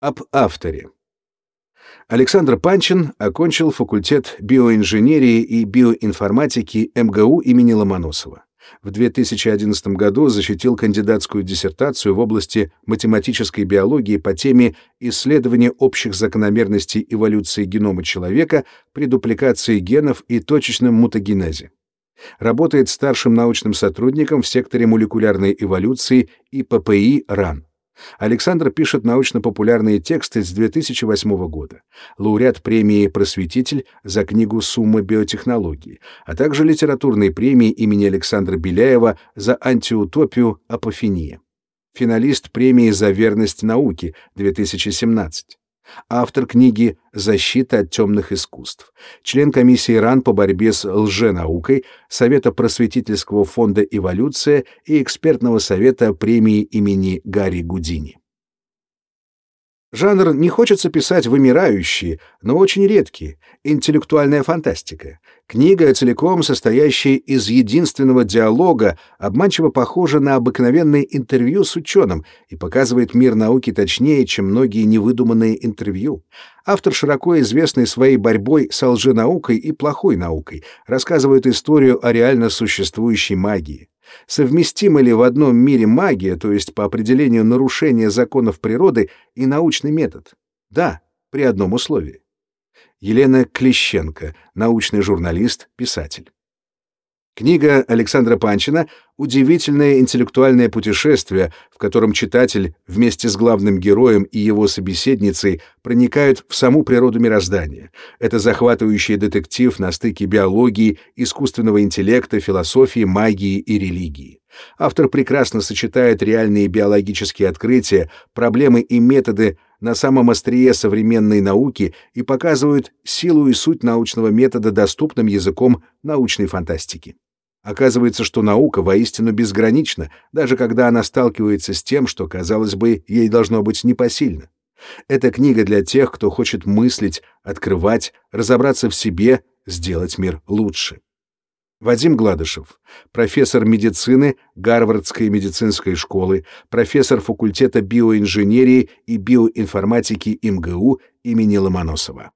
Об авторе. Александр Панчин окончил факультет биоинженерии и биоинформатики МГУ имени Ломоносова. В 2011 году защитил кандидатскую диссертацию в области математической биологии по теме «Исследование общих закономерностей эволюции генома человека при дупликации генов и точечном мутагенезе». Работает старшим научным сотрудником в секторе молекулярной эволюции и ППИ РАН. Александр пишет научно-популярные тексты с 2008 года, лауреат премии «Просветитель» за книгу «Сумма биотехнологии», а также литературной премии имени Александра Беляева за антиутопию «Апофения». Финалист премии «За верность науке» 2017 автор книги «Защита от темных искусств», член комиссии РАН по борьбе с лженаукой, Совета просветительского фонда «Эволюция» и экспертного совета премии имени Гарри Гудини. Жанр не хочется писать вымирающие, но очень редкие, интеллектуальная фантастика. Книга, целиком состоящая из единственного диалога, обманчиво похожа на обыкновенное интервью с ученым и показывает мир науки точнее, чем многие невыдуманные интервью. Автор, широко известный своей борьбой с лженаукой и плохой наукой, рассказывает историю о реально существующей магии. Совместима ли в одном мире магия, то есть по определению нарушение законов природы, и научный метод? Да, при одном условии. Елена Клещенко, научный журналист, писатель. Книга Александра Панчина — удивительное интеллектуальное путешествие, в котором читатель вместе с главным героем и его собеседницей проникают в саму природу мироздания. Это захватывающий детектив на стыке биологии, искусственного интеллекта, философии, магии и религии. Автор прекрасно сочетает реальные биологические открытия, проблемы и методы на самом острие современной науки и показывает силу и суть научного метода доступным языком научной фантастики. Оказывается, что наука воистину безгранична, даже когда она сталкивается с тем, что, казалось бы, ей должно быть непосильно. Это книга для тех, кто хочет мыслить, открывать, разобраться в себе, сделать мир лучше. Вадим Гладышев, профессор медицины Гарвардской медицинской школы, профессор факультета биоинженерии и биоинформатики МГУ имени Ломоносова.